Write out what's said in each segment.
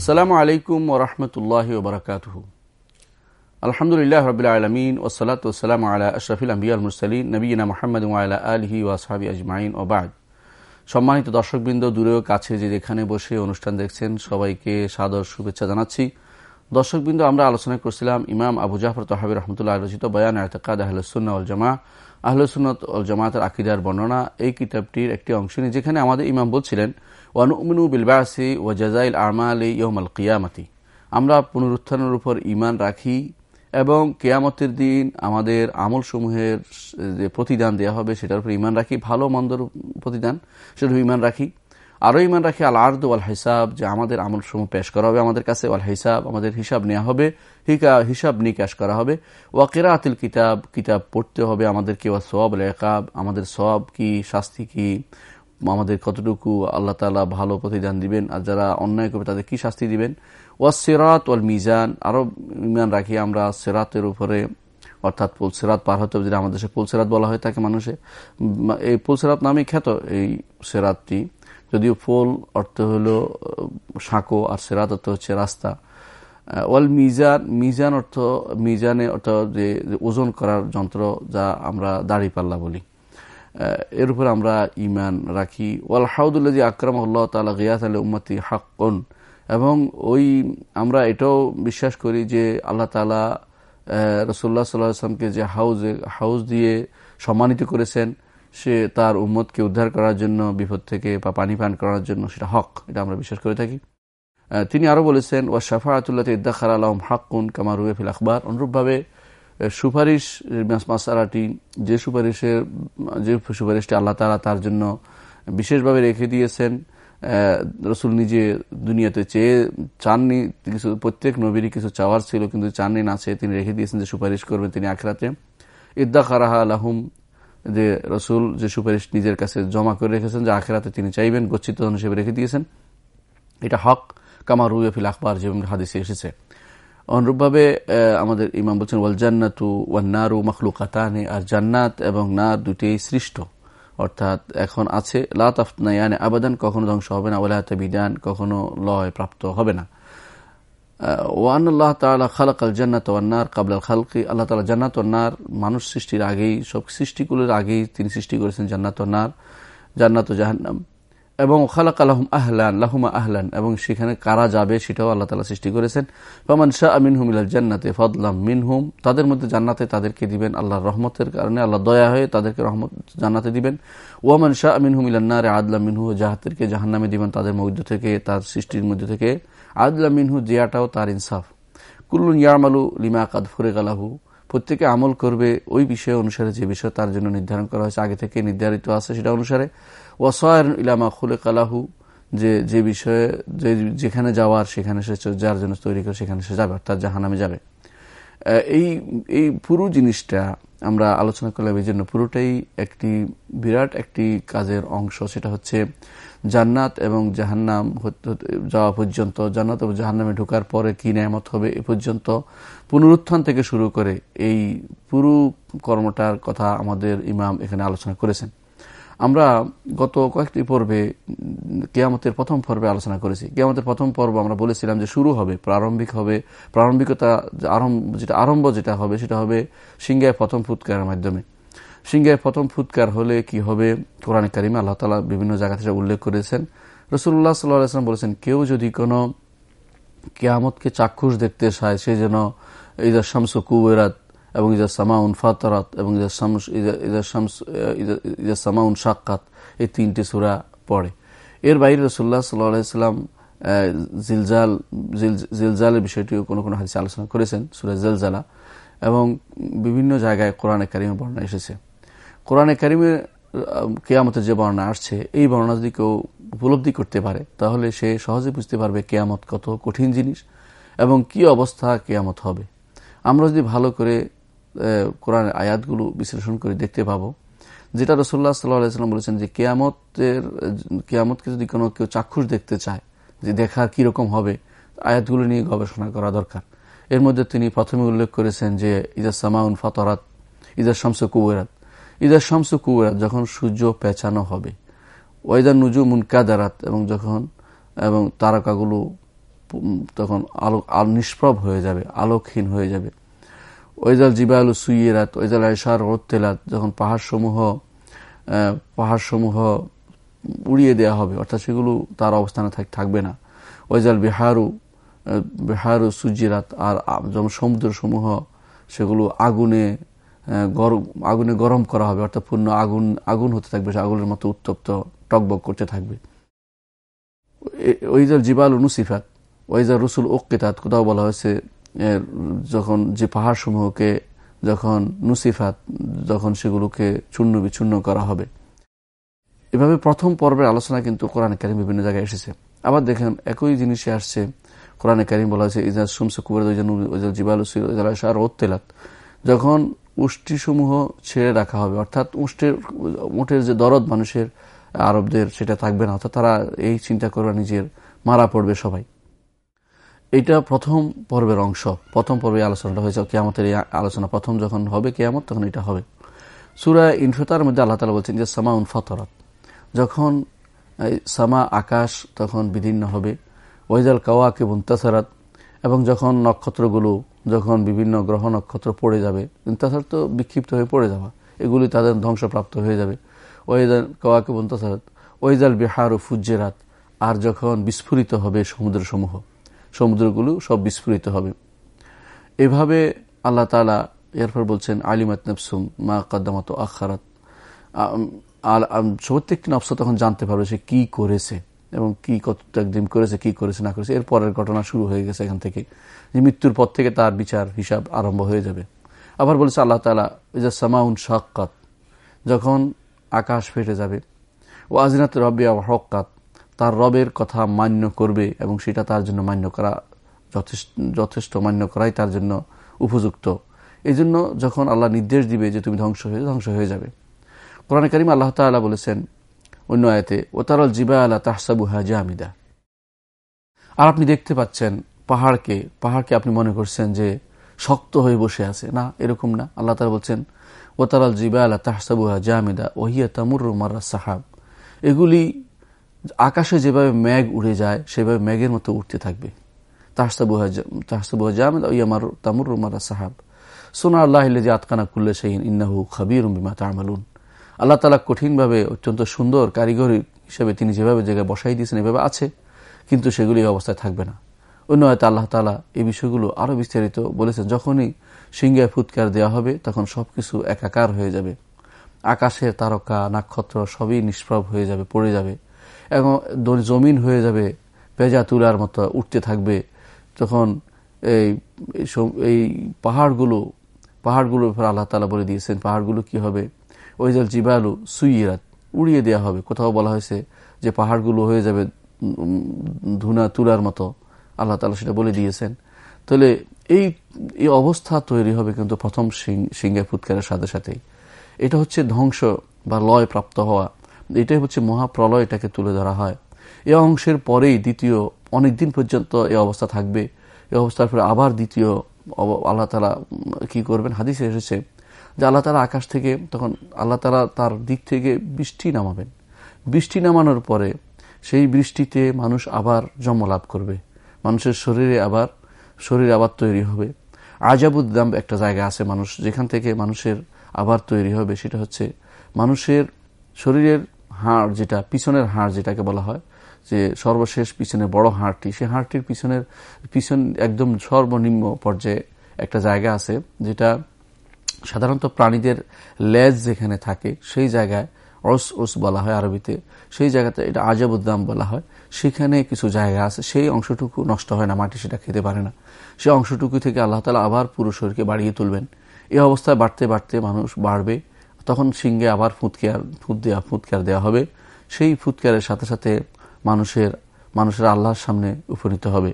আসসালামু আলাইকুম ওরহমতুল্লাহ ওবরাকাত আলহামদুলিল্লাহ রবিল আলমিন ওসলাত আলা আশরফিল আম্বিয়াল মুরসালিন নবীনা মোহাম্মদ আলা আলহি ওয়াসাবি আজমাইন ওবাদ সম্মানিত দর্শকবৃন্দ দূরেও কাছে যে যেখানে বসে অনুষ্ঠান দেখছেন, সবাইকে সাদর শুভেচ্ছা জানাচ্ছি। দর্শকবৃন্দ, আমরা আলোচনা করছিলাম ইমাম আবু জাফর তহাবি রহমতুল্লাহ রচিত বয়ান আয়তকাদ আহলসুল্না জামা আহলসুন্নত উল জামাতের আকিদার বর্ণনা এই কিতাবটির একটি অংশ নিয়ে, যেখানে আমাদের ইমাম বলছিলেন, ওয়ানুমিনু বিলবাসি ও জাজাইল আলী ইয়মাল কিয়ামাতি। আমরা পুনরুত্থানের উপর ইমান রাখি এবং কেয়ামতের দিন আমাদের আমল সমূহের যে প্রতিদান দেওয়া হবে, সেটার উপর ইমান রাখি, ভালো মন্দর প্রতিদান, সেটার ইমান রাখি। আরও ইমান রাখি, আল আর্দ ওয়াল হিসাব, যে আমাদের আমল সমূহ পেশ করা হবে আমাদের কাছে, ওয়াল হিসাব, আমাদের হিসাব নেওয়া হবে, হিকা, হিসাব নিকাশ করা হবে। ওয়াকেরা আতিল কিতাব কিতাব পড়তে হবে আমাদেরকে, ওয়া সব লেকাব আমাদের সব কি, শাস্তি কি, আমাদের কতটুকু আল্লাহ তালা ভালো প্রতিদান দিবেন, আর যারা অন্যায় করবে তাদের কি শাস্তি দিবেন? ওয়া সেরাত ওয়াল মিজান, আরও ইমান রাখি আমরা সেরাতের উপরে, অর্থাৎ পুলসেরাত পার হতে যেটা আমাদের দেশে পুলসেরাত বলা হয় তাকে মানুষে, এই পুলসেরাত নামে খ্যাত এই সেরাতটি। যদিও পোল অর্থ হল সাঁকো আর সেরাত অর্থ হচ্ছে রাস্তা। ওয়াল মিজান মিজান অর্থ, মিজানে অর্থ যে ওজন করার যন্ত্র যা আমরা দাড়ি পাল্লা বলি। এর উপর আমরা ইমান রাখি। ওয়াল হাউদুল্লাজি আকরাম আল্লাহ তালা গিয়াত আলী উম্মতি হাক্কন। এবং ওই, আমরা এটাও বিশ্বাস করি যে আল্লাহ তালা রসুল্লাহ সাল্লাহ আসলামকে যে হাউজ হাউস দিয়ে সম্মানিত করেছেন সে তার উম্মতকে উদ্ধার করার জন্য, বিপদ থেকে বা পানি পান করার জন্য সেটা হক, এটা আমরা বিশ্বাস করে থাকি। তিনি আরও বলেছেন ও শাফাআতুল্লাহ ইদ্দাখার আলম হাক্কুন কামার রুয়েফিল আখবর। অনুরূপভাবে সুপারিশ মাসালাটি যে সুপারিশের, যে সুপারিশটি আল্লাহ তালা তার জন্য বিশেষভাবে রেখে দিয়েছেন রসুল নিজে দুনিয়াতে চেয়ে চাননি, কিছু, প্রত্যেক নবীরই কিছু চাওয়ার ছিল, কিন্তু চাননি না চেয়ে তিনি রেখে দিয়েছেন যে সুপারিশ করবেন তিনি আখরাতে। ইদ্দা খারাহা আলাহুম যে রসুল, যে সুপারিশ নিজের কাছে জমা করে রেখেছেন, যে আখেরাতে তিনি চাইবেন, গচ্ছিত হিসেবে রেখে দিয়েছেন। এটা হক কামার রুয়েফিল আখবর যেমন হাদিসে এসেছে। অনুরূপভাবে আমাদের ইমাম বলছেন ওয়াল জান্নাতু ওয়ান্নারু মখলুকাতানে, আর জান্নাত এবং নার দুটি সৃষ্ট। অর্থাৎ এখন আছে লাতাফনায়ানে আবেদন, কখনো ধ্বংস হবে না ওলাহাত বিধান কখনো লয় প্রাপ্ত হবে না। ওয়ান আল্লাহ তালা খালাক আল জান্নাত ওয়ান্নার কাবলাল খালকি। আল্লাহ তালা জান্নাত মানুষ সৃষ্টির আগেই, সব সৃষ্টিগুলোর আগেই তিনি সৃষ্টি করেছেন জান্নাত ওয়ান্নার জান্নাত জাহান্নাম। এবং খালাক আলহম আহলান, লাহুমা আহলান, এবং সেখানে কারা যাবে সেটাও আল্লাহ তালা সৃষ্টি করেছেন। ফমান শাহ আমিন হুম ইলাল জান্নাতে ফদলাম মিনহুম, তাদের মধ্যে জান্নাতে তাদেরকে দিবেন আল্লাহর রহমতের কারণে আল্লাহ দয়া হয়ে তাদেরকে রহমত জান্নাতে দিবেন। ওয়ামান শাহ আমিন হুম ইলান্নারে আদলা মিনহু জাহাতেরকে জাহান্নামে দিবেন তাদের মধ্য থেকে, তার সৃষ্টির মধ্যে থেকে আদলা মিনহু জিয়াটাও তার ইনসাফ। কুল্লুন ইয়ামালু লিমা কাদ ফুরে গালাহু প্রত্যেকে আমল করবে ওই বিষয় অনুসারে যে বিষয় তার জন্য নির্ধারণ করা হয়েছে। আগে থেকে নির্ধারিত আছে সেটা অনুসারে। ওয়াসায়ন ইলামা খুলে কালাহু যে যে বিষয়ে, যে, যেখানে যাওয়ার সেখানে সে যার জন্য তৈরি করে সেখানে সে যাবে, অর্থাৎ জাহানামে যাবে। এই এই পুরো জিনিসটা আমরা আলোচনা করলাম এই জন্য পুরোটাই একটি বিরাট একটি কাজের অংশ, সেটা হচ্ছে জান্নাত এবং জাহান্নাম যাওয়া পর্যন্ত, জান্নাত এবং জাহান্নামে ঢোকার পরে কি নেয়ামত হবে এ পর্যন্ত পুনরুত্থান থেকে শুরু করে এই পুরো কর্মটার কথা আমাদের ইমাম এখানে আলোচনা করেছেন। আমরা গত কয়েকটি পর্বে কেয়ামতের প্রথম পর্বে আলোচনা করেছি। কেয়ামতের প্রথম পর্ব আমরা বলেছিলাম যে শুরু হবে, প্রারম্ভিক হবে। প্রারম্ভিকতা আরম্ভ, যেটা আরম্ভ যেটা হবে, সেটা হবে সিংহায় প্রথম ফুৎকারের মাধ্যমে। সিংহায় প্রথম ফুৎকার হলে কি হবে? কোরআন কারিমে আল্লাহ তালা বিভিন্ন জায়গা থেকে উল্লেখ করেছেন। রসুল্লাহ সাল্লাম বলেছেন, কেউ যদি কোনো কেয়ামতকে চাক্ষুষ দেখতে চায়, সে যেন এই শামস কুবেরাত এবং ইজা সামাউন ফাতারাত, এবং ইজা সামাউন সাক্কাত এই তিনটি সুরা পড়ে। এর বাইরে রসুল্লাহ সাল্লাম জিলজাল জিলজালের বিষয়টিও কোনো কোনো হাদিসে আলোচনা করেছেন, সুরা জেলজালা, এবং বিভিন্ন জায়গায় কোরআনে কারিমে বর্ণনা এসেছে। কোরআনে কারিমে কেয়ামতের যে বর্ণনা আসছে, এই বর্ণনা যদি কেউ উপলব্ধি করতে পারে, তাহলে সে সহজে বুঝতে পারবে কেয়ামত কত কঠিন জিনিস, এবং কি অবস্থা কেয়ামত হবে। আমরা যদি ভালো করে কোরআনের আয়াতগুলো বিশ্লেষণ করে দেখতে পাবো। যেটা রসোল্লা সাল্লাম বলেছেন যে, কেয়ামতের, কেয়ামতকে যদি কোনো কেউ চাক্ষুষ দেখতে চায়, যে দেখার কীরকম হবে, আয়াতগুলো নিয়ে গবেষণা করা দরকার। এর মধ্যে তিনি প্রথমে উল্লেখ করেছেন যে ইজা সামাউন ফতরাত ইজা শামস কুবেরাত। ইজা শামস কুবেরাত, যখন সূর্য পেঁচানো হবে ওয়েদার নুজু মুনকাদারাত এবং যখন, এবং তারকাগুলো তখন আলো নিষ্প্রভ হয়ে যাবে, আলোকহীন হয়ে যাবে। ওইজাল জিবাল সুইয়েরাত, ওইজাল আয়সার রোত্তেলাত যখন পাহাড়সমূহ পাহাড়সমূহ উড়িয়ে দেওয়া হবে, অর্থাৎ সেগুলো তার অবস্থানে থাকবে না। ওইজাল বিহারু বিহারু সুজিরাত আর যেমন সমুদ্রসমূহ, সেগুলো আগুনে গরম আগুনে গরম করা হবে, অর্থাৎ পূর্ণ আগুন আগুন হতে থাকবে, সে আগুনের মতো উত্তপ্ত, টকবক করতে থাকবে। ওইজাল জিবাল নুসিফাত, ওইজাল রসুল ওকে ওকেতাত কোথাও বলা হয়েছে যখন যে পাহাড় সমূহকে যখন নুসিফাত, যখন সেগুলোকে চূর্ণ বিচ্ছুন্ন করা হবে। এভাবে প্রথম পর্বের আলোচনা কিন্তু কোরআন কারিম বিভিন্ন জায়গায় এসেছে। আবার দেখেন, একই জিনিসে আসছে। কোরআনে কারিম বলা হয়েছে ইজাজ সুমসে কুবর জিবাল আর ওত্তেলাত যখন উষ্টিসমূহ ছেড়ে রাখা হবে, অর্থাৎ উষ্টের, উঠের যে দরদ মানুষের, আরবদের, সেটা থাকবে না। অর্থাৎ তারা এই চিন্তা করে নিজের মারা পড়বে সবাই। এটা প্রথম পর্বের অংশ। প্রথম পর্বে আলোচনাটা হয়েছে কেয়ামতের এই আলোচনা। প্রথম যখন হবে কেয়ামত, তখন এটা হবে। সুরা ইনফতার মধ্যে আল্লাহ তালা বলছেন যে সামা উন ফতরত। যখন সামা আকাশ তখন বিদীর্ণ হবে। ওয়েজাল কাওয়াকে বুন্তাসারাত এবং যখন নক্ষত্রগুলো, যখন বিভিন্ন গ্রহ নক্ষত্র পড়ে যাবে ইন্তাসার তো বিক্ষিপ্ত হয়ে পড়ে যাওয়া। এগুলি তাদের ধ্বংসপ্রাপ্ত হয়ে যাবে। ওয়েজাল কাওয়াকে বুন্তাসারাত ওয়েজাল বিহার ও ফুজ্জেরাত। আর যখন বিস্ফোরিত হবে সমুদ্রসমূহ। সমুদ্রগুলো সব বিস্ফোরিত হবে। এভাবে আল্লাহ তালা এরপর বলছেন, আলিমাত নফসুম মা কাদ্দামাত আখারাত। প্রত্যেকটি নফস তখন জানতে পারবে সে কি করেছে এবং কি কতটা একদিন করেছে, কি করেছে, না করেছে। এর পরের ঘটনা শুরু হয়ে গেছে এখান থেকে। যে মৃত্যুর পর থেকে তার বিচার, হিসাব আরম্ভ হয়ে যাবে। আবার বলেছে আল্লাহ তালা ইজা সামাউন শাক্কাত। যখন আকাশ ফেটে যাবে ও আজিনাত রবিয়া হকাত তার রবের কথা মান্য করবে এবং সেটা তার জন্য মান্য করা যথেষ্ট মান্য করাই তার জন্য উপযুক্ত। এই জন্য যখন আল্লাহ নির্দেশ দিবে যে তুমি ধ্বংস হয়ে ধ্বংস হয়ে যাবে। কোরআন করিম আল্লাহ তাল্লাহ বলেছেন অন্য আয়তে ও তারল জিবা আল্লাহ তাহসাবুহা জামিদা। আর আপনি দেখতে পাচ্ছেন পাহাড়কে পাহাড়কে আপনি মনে করছেন যে শক্ত হয়ে বসে আছে। না, এরকম না। আল্লাহ তালা বলছেন ও তারাল জিবা আল্লাহ তাহসাবুহা জামিদা ওহিয়া তামুর মারা সাহাব। এগুলি আকাশে যেভাবে ম্যাগ উড়ে যায়, সেভাবে ম্যাগের মতো উঠতে থাকবে। তাহসাবুহা জামিদা ওয়ামার তামুর মারা সাহাব। সোনা আল্লাহ যে আতকানা কুল্লে শাহিন ইন্নাহু খাবির বিমা তামালুন। আল্লাহ তালা কঠিনভাবে অত্যন্ত সুন্দর কারিগরি হিসেবে তিনি যেভাবে জায়গায় বসাই দিয়েছেন, এভাবে আছে, কিন্তু সেগুলি অবস্থায় থাকবে না। অন্য হয়তো আল্লাহ তালা এই বিষয়গুলো আরও বিস্তারিত বলেছেন, যখনই সিংহায় ফুৎকার দেওয়া হবে, তখন সবকিছু একাকার হয়ে যাবে। আকাশের তারকা, নক্ষত্র সবই নিষ্প্রভ হয়ে যাবে, পড়ে যাবে। এবং জমিন হয়ে যাবে, পেজা তুলার মতো উঠতে থাকবে। তখন এই এই পাহাড়গুলো, পাহাড়গুলোর উপর আল্লাহ তালা বলে দিয়েছেন, পাহাড়গুলো কি হবে? ওই ওইজাল জিবালু সুইরাত উড়িয়ে দেওয়া হবে। কোথাও বলা হয়েছে যে পাহাড়গুলো হয়ে যাবে ধুনা তুলার মতো। আল্লাহ তালা সেটা বলে দিয়েছেন। তাহলে এই এই অবস্থা তৈরি হবে কিন্তু প্রথম সিংহে ফুৎকারের সাথে সাথেই। এটা হচ্ছে ধ্বংস বা লয় প্রাপ্ত হওয়া এটাই হচ্ছে মহাপ্রলয়, এটাকে তুলে ধরা হয়। এ অংশের পরেই দ্বিতীয় অনেক দিন পর্যন্ত এই অবস্থা থাকবে। এই অবস্থার পরে আবার দ্বিতীয় আল্লাহ তালা কি করবেন? হাদিসে এসেছে যে আল্লাহ তালা আকাশ থেকে তখন আল্লাহ তালা তার দিক থেকে বৃষ্টি নামাবেন। বৃষ্টি নামানোর পরে সেই বৃষ্টিতে মানুষ আবার জন্ম লাভ করবে। মানুষের শরীরে আবার, শরীর আবার তৈরি হবে। আজাবুদ্দাম একটা জায়গা আছে মানুষ, যেখান থেকে মানুষের আবার তৈরি হবে, সেটা হচ্ছে মানুষের শরীরের হাড় যেটা, পিছনের হাড় যেটাকে বলা হয়, যে সর্বশেষ পিছনে বড় হাড়টি, সে হাড়টির পিছনের, পিছন একদম সর্বনিম্ন পর্যায়ে একটা জায়গা আছে, যেটা সাধারণত প্রাণীদের লেজ যেখানে থাকে, সেই জায়গায় অস ওস বলা হয় আরবিতে, সেই জায়গাতে এটা আজাবুদ্দাম বলা হয়, সেখানে কিছু জায়গা আছে, সেই অংশটুকু নষ্ট হয় না, মাটি সেটা খেতে পারে না। সেই অংশটুকু থেকে আল্লাহ তালা আবার পুরো শরীরকে বাড়িয়ে তুলবেন। এই অবস্থায় বাড়তে বাড়তে মানুষ বাড়বে তখন সিংহে আবার ফুৎকেয়ার ফুৎ দেওয়া ফুৎকার দেওয়া হবে। সেই ফুৎকারের সাথে সাথে মানুষের মানুষের আল্লাহর সামনে উপনীত হবে।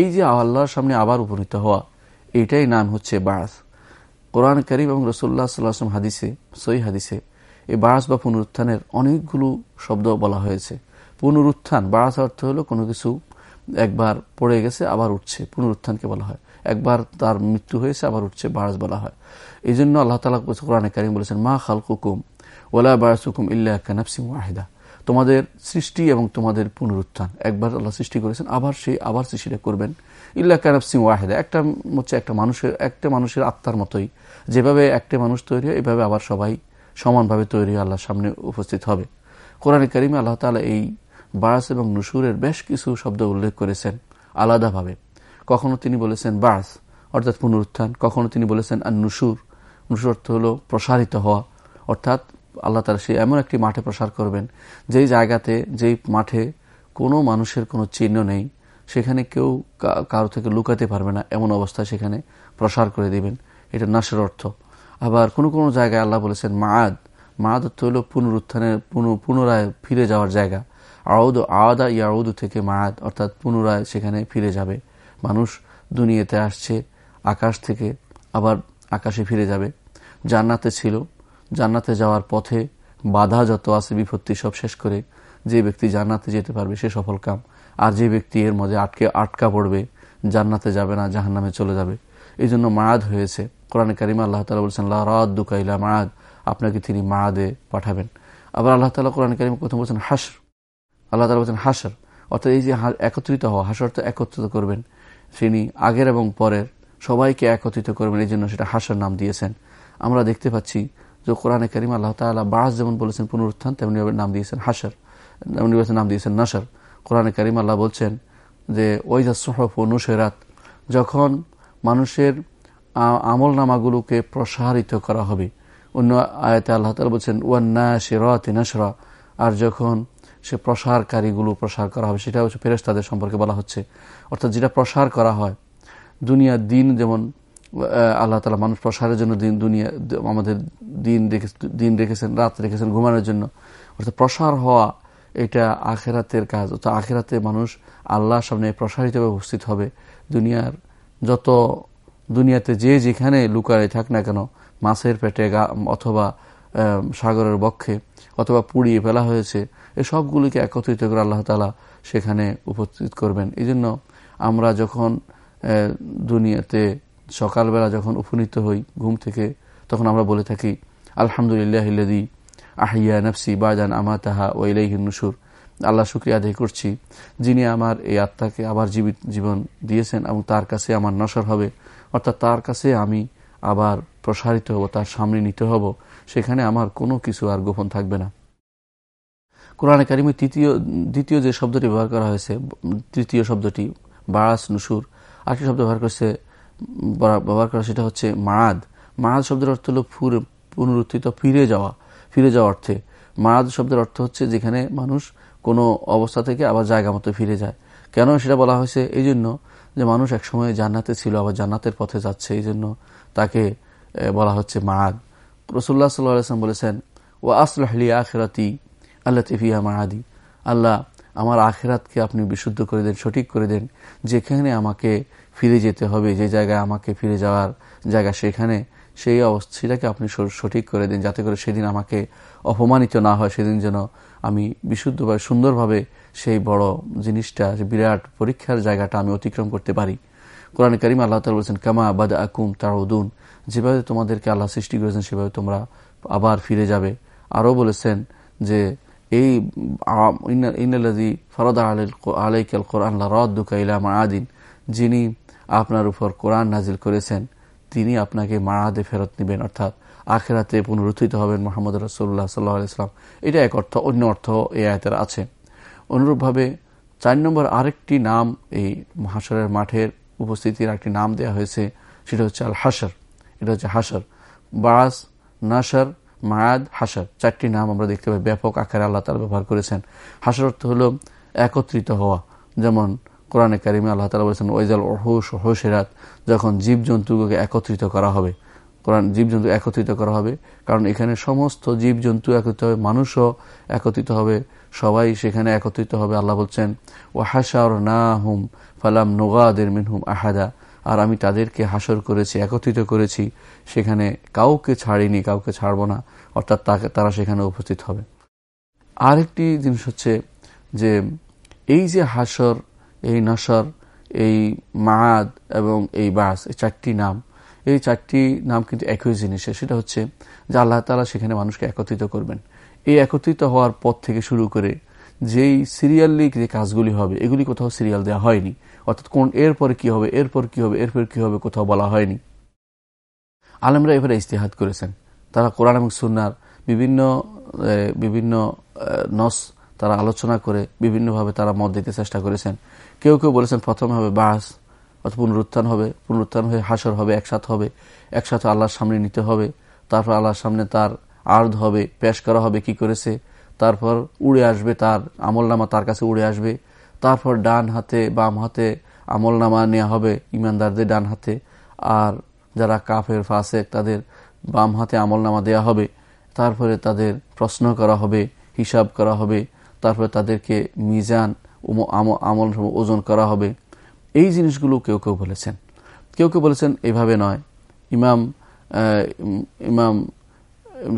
এই যে আল্লাহর সামনে আবার উপনীত হওয়া, এইটাই নাম হচ্ছে বাস কোরআন করিম এবং রসুল্লাহ সাল্লাম হাদিসে সই হাদিসে এই বারাস বা পুনরুত্থানের অনেকগুলো শব্দ বলা হয়েছে। পুনরুত্থান বারাস অর্থ হলো কোনো কিছু একবার পড়ে গেছে, আবার উঠছে। পুনরুত্থানকে বলা হয়। একবার তার মৃত্যু হয়েছে, আবার উঠছে বারাস বলা হয়। এই জন্য আল্লাহ তালা কোরআন করিম বলেছেন, মা খাল কুকুম ওলা বারাস হুকুম ইল্লা কানাফসিম ওয়াহিদা। তোমাদের সৃষ্টি এবং তোমাদের পুনরুত্থান। একবার আল্লাহ সৃষ্টি করেছেন, আবার সেই, আবার সৃষ্টিটা করবেন। ইল্লা সিং ওয়াহেদা, একটা হচ্ছে একটা মানুষের একটা মানুষের আত্মার মতোই। যেভাবে একটা মানুষ তৈরি হয়, এভাবে আবার সবাই সমানভাবে তৈরি আল্লাহর সামনে উপস্থিত হবে। কোরআনে করিমে আল্লাহ তালা এই বাস এবং নুসুরের বেশ কিছু শব্দ উল্লেখ করেছেন, আলাদাভাবে। কখনো তিনি বলেছেন বাস, অর্থাৎ পুনরুত্থান। কখনো তিনি বলেছেন আর নুসুর নুসুর অর্থ হল প্রসারিত হওয়া। অর্থাৎ আল্লাহ তালা সে এমন একটি মাঠে প্রসার করবেন, যেই জায়গাতে, যেই মাঠে কোনো মানুষের কোনো চিহ্ন নেই, সেখানে কেউ কারও থেকে লুকাতে পারবে না, এমন অবস্থা সেখানে প্রসার করে দিবেন। এটা নাশের অর্থ। আবার কোনো কোনো জায়গায় আল্লাহ বলেছেন মাদ মাদ অর্থ হল পুনরুত্থানের পুনরায় ফিরে যাওয়ার জায়গা। আউদ আওয়াদা ইয়াউদু থেকে মায়াদ অর্থাৎ পুনরায় সেখানে ফিরে যাবে। মানুষ দুনিয়াতে আসছে, আকাশ থেকে, আবার আকাশে ফিরে যাবে। জান্নাতে ছিল। জান্নাতে যাওয়ার পথে বাধা যত আছে, বিপত্তি সব শেষ করে যে ব্যক্তি জান্নাতে যেতে পারবে, সে সফল কাম। আর যে ব্যক্তি এর মধ্যে আটকে, আটকা পড়বে, জান্নাতে যাবে না জাহান নামে চলে যাবে। এই জন্য মায়াদ হয়েছে। কোরআন করিমা আল্লাহ তালা বলছেন রাত দুকাইলা মায়াদ। আপনাকে তিনি মায়াদে পাঠাবেন। আবার আল্লাহ তালা কোরআন করিম প্রথম বলছেন হাসর আল্লাহ তালা বলছেন হাসর অর্থাৎ এই যে একত্রিত হওয়া হাসর তো একত্রিত করবেন। তিনি আগের এবং পরের সবাইকে একত্রিত করবেন, এই জন্য সেটা হাসার নাম দিয়েছেন। আমরা দেখতে পাচ্ছি যে কোরআনে করিম আল্লাহ তালা বাস যেমন বলেছেন পুনরুত্থান, তেমনি নাম দিয়েছেন হাসার, তেমনি নাম দিয়েছেন নাসর। কোরআনে করিম আল্লাহ বলছেন যে ওইজা সোহফ ও নুসেরাত যখন মানুষের আমল নামাগুলোকে প্রসারিত করা হবে। অন্য আয়তে আল্লাহ তালা বলছেন ওয়ান্না শেরাতে নাসরা আর যখন সে প্রসারকারীগুলো প্রসার করা হবে, সেটা হচ্ছে ফেরেস্তাদের সম্পর্কে বলা হচ্ছে। অর্থাৎ যেটা প্রসার করা হয় দুনিয়ার দিন যেমন আল্লাহ তালা মানুষ প্রসারের জন্য দিন, দুনিয়া, আমাদের দিন রেখে, দিন রেখেছেন, রাত রেখেছেন ঘুমানোর জন্য। অর্থাৎ প্রসার হওয়া, এটা আখেরাতের কাজ। অর্থাৎ আখেরাতে মানুষ আল্লাহর সামনে প্রসারিতভাবে উপস্থিত হবে। দুনিয়ার যত, দুনিয়াতে যে যেখানে লুকায় থাক না কেন, মাছের পেটে অথবা সাগরের বক্ষে, অথবা পুড়িয়ে ফেলা হয়েছে, এ সবগুলিকে একত্রিত করে আল্লাহ তালা সেখানে উপস্থিত করবেন। এই আমরা যখন দুনিয়াতে সকালবেলা যখন উপনীত হই, ঘুম থেকে, তখন আমরা বলে থাকি, আলহামদুলিল্লাহ আহিয়া নফসি বাজান আমা তাহা ও ইলাইহিন নুসুর আল্লাহ শুক্রিয়া আদায় করছি, যিনি আমার এই আত্মাকে আবার জীবিত জীবন দিয়েছেন এবং তার কাছে আমার নসর হবে। অর্থাৎ তার কাছে আমি আবার প্রসারিত হব, তার সামনে নিতে হব। সেখানে আমার কোনো কিছু আর গোপন থাকবে না। কোরআনে কারিমে তৃতীয়, দ্বিতীয় যে শব্দটি ব্যবহার করা হয়েছে তৃতীয় শব্দটি বারাস নুসুর আরেকটি শব্দ ব্যবহার করছে ব্যবহার করা সেটা হচ্ছে মারাদ। মারাদ শব্দের অর্থ হল পুনরুত্থিত, ফিরে যাওয়া। ফিরে যাওয়া অর্থে। মারাদ শব্দের অর্থ হচ্ছে যেখানে মানুষ কোনো অবস্থা থেকে আবার জায়গা মতো ফিরে যায়। কেন সেটা বলা হয়েছে? এই জন্য যে মানুষ একসময় জান্নাতে ছিল, আবার জান্নাতের পথে যাচ্ছে। এই জন্য তাকে বলা হচ্ছে মারাদ। রসুল্লাহ সাল্লাম বলেছেন ও আসলাহলি আখেরাতি আল্লাহ তিফিয়া মারাদি। আল্লাহ, আমার আখেরাতকে আপনি বিশুদ্ধ করে দেন, সঠিক করে দেন। যেখানে আমাকে ফিরে যেতে হবে, যে জায়গায় আমাকে ফিরে যাওয়ার জায়গা সেখানে, সেই অবস্থাটাকে আপনি সঠিক করে দিন, যাতে করে সেদিন আমাকে অপমানিত না হয়, সেদিন যেন আমি বিশুদ্ধভাবে, সুন্দরভাবে সেই বড় জিনিসটা বিরাট পরীক্ষার জায়গাটা আমি অতিক্রম করতে পারি। কোরআন করিম আল্লাহ তালা বলছেন, কামা আবাদ আকুম তারউদুন যেভাবে তোমাদেরকে আল্লাহ সৃষ্টি করেছেন, সেভাবে তোমরা আবার ফিরে যাবে। আরও বলেছেন যে এই ইনালাদি ফরদা আলাইকাল কোরআন রদ্দুকা ইলামা যিনি আপনার উপর কোরআন নাজিল করেছেন, তিনি আপনাকে মারাদে ফেরত নেবেন, অর্থাৎ আখেরাতে পুনরুত্থিত হবেন মোহাম্মদ রসুল্লাহ সাল্লাহ ইসলাম এটা এক অর্থ, অন্য অর্থ এই আয়তের আছে। অনুরূপভাবে চার নম্বর আরেকটি নাম এই হাসরের মাঠের উপস্থিতির একটি নাম দেওয়া হয়েছে, সেটা হচ্ছে আল হাসর এটা হচ্ছে হাসর বাস নাসর মায়াদ হাসর। চারটি নাম আমরা দেখতে পাই। ব্যাপক আকারে আল্লাহ তালা ব্যবহার করেছেন। হাসার অর্থ হল একত্রিত হওয়া। যেমন কোরআনে কারিমে আল্লাহ তালা বলেছেন ওইজাল ওহুস হোসেরাত যখন জীবজন্তুকে একত্রিত করা হবে। কোরআন, জীবজন্তু একত্রিত করা হবে। কারণ এখানে সমস্ত জীবজন্তু একত্রিত হবে, মানুষও একত্রিত হবে, সবাই সেখানে একত্রিত হবে। আল্লাহ বলছেন ও হাসার না হুম ফালাম নোগাদের মিনহুম আহাদা আর আমি তাদেরকে হাসর করেছি, একত্রিত করেছি, সেখানে কাউকে ছাড়িনি, কাউকে ছাড়ব না, অর্থাৎ তারা সেখানে উপস্থিত হবে। আরেকটি জিনিস হচ্ছে যে এই যে হাসর, এই নসর, এই মাদ এবং এই বাস, এই চারটি নাম, এই চারটি নাম কিন্তু একই জিনিসের। সেটা হচ্ছে যে আল্লাহ তালা সেখানে মানুষকে একত্রিত করবেন। এই একত্রিত হওয়ার পর থেকে শুরু করে যেই সিরিয়ালি যে কাজগুলি হবে, এগুলি কোথাও সিরিয়াল দেওয়া হয়নি। অর্থাৎ কোন এরপরে কি হবে, এরপর কি হবে, এরপর কি হবে কোথাও বলা হয়নি। আলেমরা এবারে ইস্তেহাদ করেছেন। তারা কোরআন এবং সুন্নার বিভিন্ন বিভিন্ন নস তারা আলোচনা করে বিভিন্নভাবে তারা মত দিতে চেষ্টা করেছেন। কেউ কেউ বলেছেন প্রথমে হবে বাস, অর্থাৎ পুনরুত্থান হবে, পুনরুত্থান হয়ে হাসর হবে, একসাথ হবে, একসাথে আল্লাহর সামনে নিতে হবে, তারপর আল্লাহর সামনে তার আর্ধ হবে, পেশ করা হবে, কি করেছে, তারপর উড়ে আসবে তার আমল নামা তার কাছে উড়ে আসবে তারপর ডান হাতে, বাম হাতে আমলনামা নেওয়া হবে ইমানদারদের ডান হাতে। আর যারা কাফের, ফাসেক, তাদের বাম হাতে আমলনামা দেওয়া হবে। তারপরে তাদের প্রশ্ন করা হবে, হিসাব করা হবে। তারপরে তাদেরকে মিজান আমল ওজন করা হবে। এই জিনিসগুলো কেউ কেউ বলেছেন। কেউ কেউ বলেছেন এভাবে নয়। ইমাম ইমাম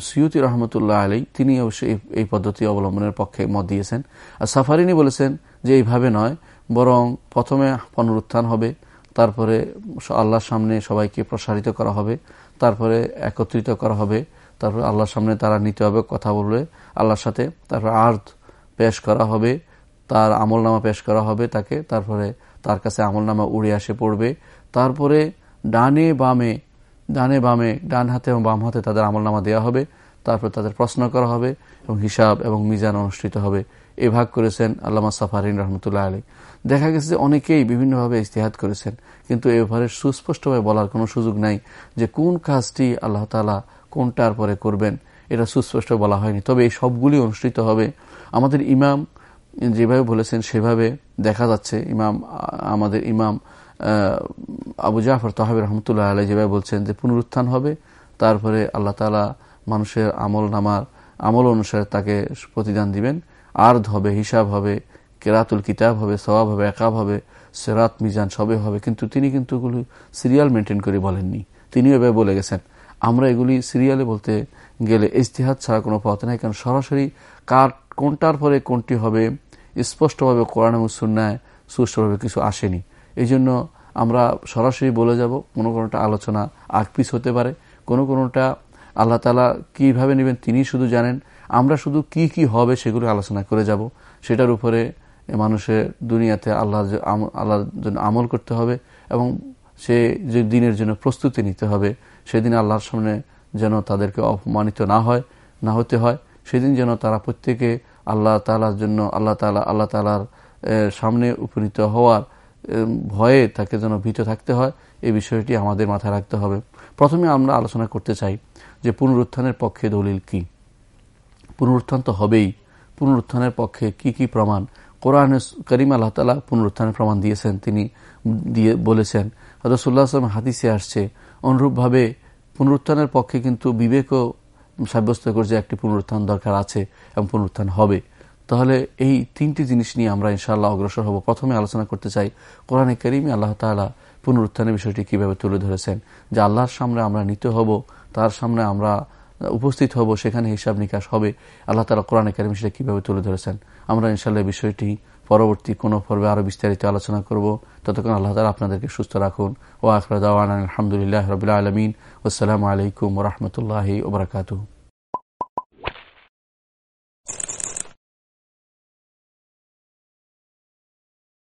সৈয়দি রহমতুল্লাহ আলী তিনি অবশ্যই এই পদ্ধতি অবলম্বনের পক্ষে মত দিয়েছেন। আর সাফারিনি বলেছেন যে এইভাবে নয়, বরং প্রথমে পুনরুত্থান হবে, তারপরে আল্লাহর সামনে সবাইকে প্রসারিত করা হবে, তারপরে একত্রিত করা হবে, তারপরে আল্লাহর সামনে তারা নিতে হবে কথা বলবে, আল্লাহর সাথে তারপরে আর্থ পেশ করা হবে, তার আমলনামা পেশ করা হবে তাকে, তারপরে তার কাছে আমলনামা উড়ে আসে পড়বে, তারপরে ডানে বামে ডানে বামে, ডান হাতে এবং বাম হাতে তাদের আমলনামা দেওয়া হবে তারপর তাদের প্রশ্ন করা হবে এবং হিসাব এবং মিজান অনুষ্ঠিত হবে। এ ভাগ করেছেন আল্লামা সাফারিন রহমতুল্লাহ আলী দেখা গেছে যে অনেকেই বিভিন্নভাবে ইস্তেহাদ করেছেন, কিন্তু এভাবে সুস্পষ্টভাবে বলার কোনো সুযোগ নাই যে কোন কাজটি আল্লাহ তালা কোনটার পরে করবেন, এটা সুস্পষ্ট বলা হয়নি। তবে এই সবগুলি অনুষ্ঠিত হবে। আমাদের ইমাম যেভাবে বলেছেন সেভাবে দেখা যাচ্ছে, ইমাম, আমাদের ইমাম আবু জাফর তাহাবির রহমতুল্লাহ আলাই যেভাবে বলছেন যে পুনরুত্থান হবে, তারপরে আল্লাহ তালা মানুষের আমল নামার আমল অনুসারে তাকে প্রতিদান দিবেন। আর্ধ হবে, হিসাব হবে, কেরাতুল কিতাব হবে সবাব হবে, একাব হবে, সেরাত, মিজান সবে হবে। কিন্তু তিনি কিন্তু এগুলি সিরিয়াল মেনটেন করে বলেননি। তিনিও এভাবে বলে গেছেন, আমরা এগুলি সিরিয়ালে বলতে গেলে ইস্তিহাদ ছাড়া কোনো পথ নাই। কারণ সরাসরি কার, কোনটার পরে কোনটি হবে, স্পষ্টভাবে কোরআন এবং সুন্নায় সুষ্ঠুভাবে কিছু আসেনি। এই জন্য আমরা সরাসরি বলে যাব, কোনো কোনোটা আলোচনা আকপিস হতে পারে, কোনো কোনোটা আল্লাহ তালা কীভাবে নেবেন তিনি শুধু জানেন। আমরা শুধু কি কি হবে সেগুলো আলোচনা করে যাব। সেটার উপরে মানুষের দুনিয়াতে আল্লাহ আল্লাহর জন্য আমল করতে হবে এবং সে যে দিনের জন্য প্রস্তুতি নিতে হবে, সেদিন আল্লাহর সামনে যেন তাদেরকে অপমানিত না হয়, না হতে হয়। সেদিন যেন তারা প্রত্যেকে আল্লাহ তালার জন্য, আল্লাহ তালা আল্লাহ তালার সামনে উপনীত হওয়ার ভয়ে তাকে যেন ভীত থাকতে হয় এই বিষয়টি আমাদের মাথায় রাখতে হবে। প্রথমে আমরা আলোচনা করতে চাই যে পুনরুত্থানের পক্ষে দলিল কি? পুনরুত্থান তো হবেই। পুনরুত্থানের পক্ষে কি কি প্রমাণ? কোরআন করিম আল্লাহ তালা পুনরুত্থানের প্রমাণ দিয়েছেন, তিনি দিয়ে বলেছেন। রসুল্লাহ আসলাম হাদিসে আসছে, অনুরূপভাবে পুনরুত্থানের পক্ষে কিন্তু বিবেকও সাব্যস্ত করছে একটি পুনরুত্থান দরকার আছে এবং পুনরুত্থান হবে। তাহলে এই তিনটি জিনিস নিয়ে আমরা ইনশাআল্লাহ অগ্রসর হব। প্রথমে আলোচনা করতে চাই, কোরআনে করিমে আল্লাহ তালা পুনরুত্থানের বিষয়টি কীভাবে তুলে ধরেছেন? যে আল্লাহর সামনে আমরা নিতে হব তার সামনে আমরা উপস্থিত হব, সেখানে হিসাব নিকাশ হবে। আল্লাহ তালা কোরআন একাডেমি সেটা কীভাবে তুলে ধরেছেন? আমরা ইনশাল্লাহ বিষয়টি পরবর্তী কোন পর্বে আরও বিস্তারিত আলোচনা করব। ততক্ষণ আল্লাহ তালা আপনাদেরকে সুস্থ রাখুন। ও আখরাদ আলহামদুলিল্লাহ রবিলাম আলাইকুম রহমতুল্লাহি ওবরাকাতু